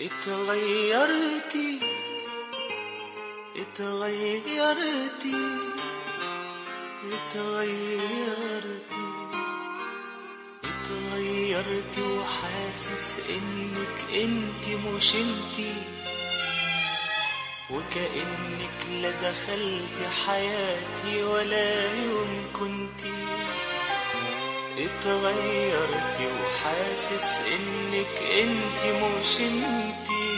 اتغيرتي اتغيرتي اتغيرتي اتغيرتي وحاسس إنك أنت مش انتي وكأنك لا دخلت حياتي ولا يوم كنتي اتغيرتي وحاسس إنك أنت مش انتي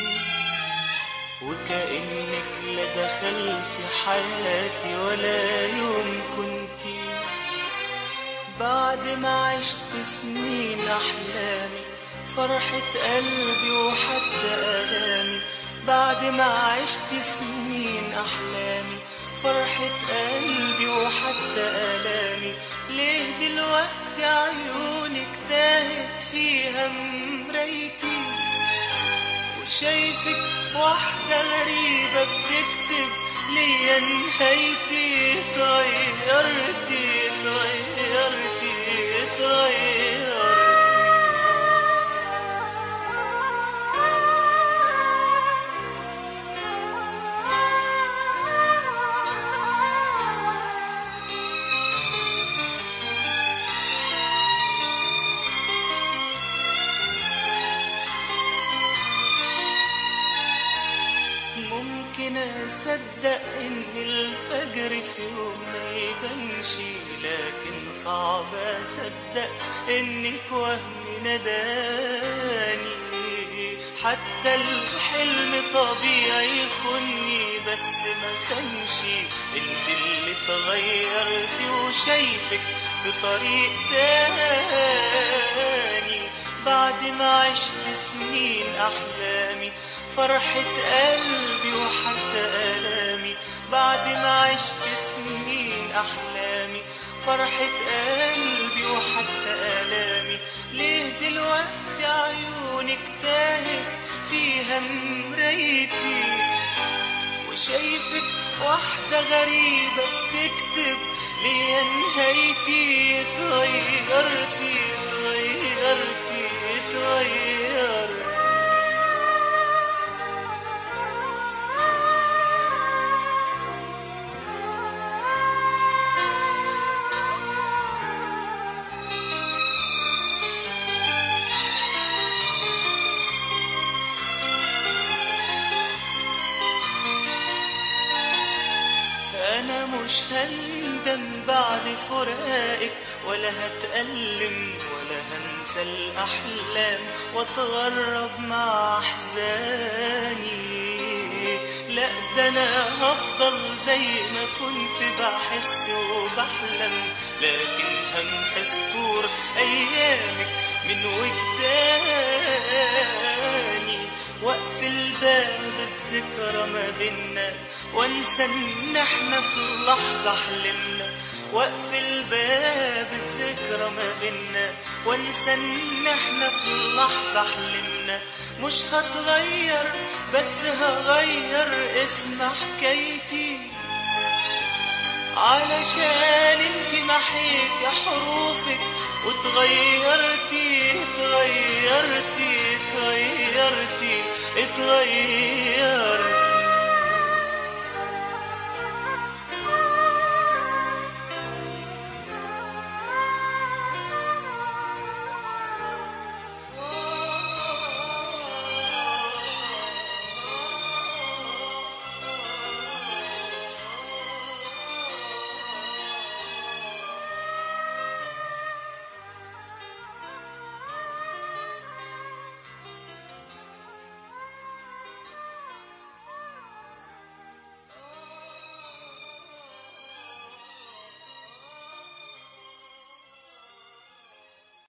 وكأنك لا دخلت حياتي ولا يوم كنتي بعد ما عشت سنين أحلامي فرحة قلبي وحتى آلامي. بعد ما عشت سنين أحلامي فرحة قلبي وحتى آلامي. ليه دلوقتي عيونك تاهت فيها مرايتي وشايفك واحدة غريبة بتكتب ليا نهايتي اتغيرتي اتغيرتي اتغيرتي. ممكن اصدق إن الفجر في يوم ما يبانش لكن صعب اصدق انك وهم نداني حتى الحلم طبيعي يخني بس ما كانش أنت اللي اتغيرتي وشايفك في طريق تاني. بعد ما عشت سنين أحلامي فرحة قلبي وحتى آلامي بعد ما عشت سنين أحلامي. فرحة قلبي وحتى آلامي. ليه دلوقتي عيونك تاهت فيها مرايتي وشايفك واحدة غريبة بتكتب ليا نهايتي اتغيرتي اتغيرتي اتغيرتي. مش هندم بعد فراقك ولا هتألم ولا هنسى الأحلام واتغرب مع أحزاني. لا ده أنا هفضل زي ما كنت بحس وبحلم لكن همحي سطور أيامك من وجداني. واقفل باب الذكرى ما بينا وانسى إن إحنا في لحظة حلمنا. واقفل باب الذكرى ما بينا وانسى إن إحنا في لحظة حلمنا. مش هتغير بس هغير اسم حكايتي. علشان انت محيت يا حروفك وتغيرتي اتغيرتي اتغيرتي اتغيرتي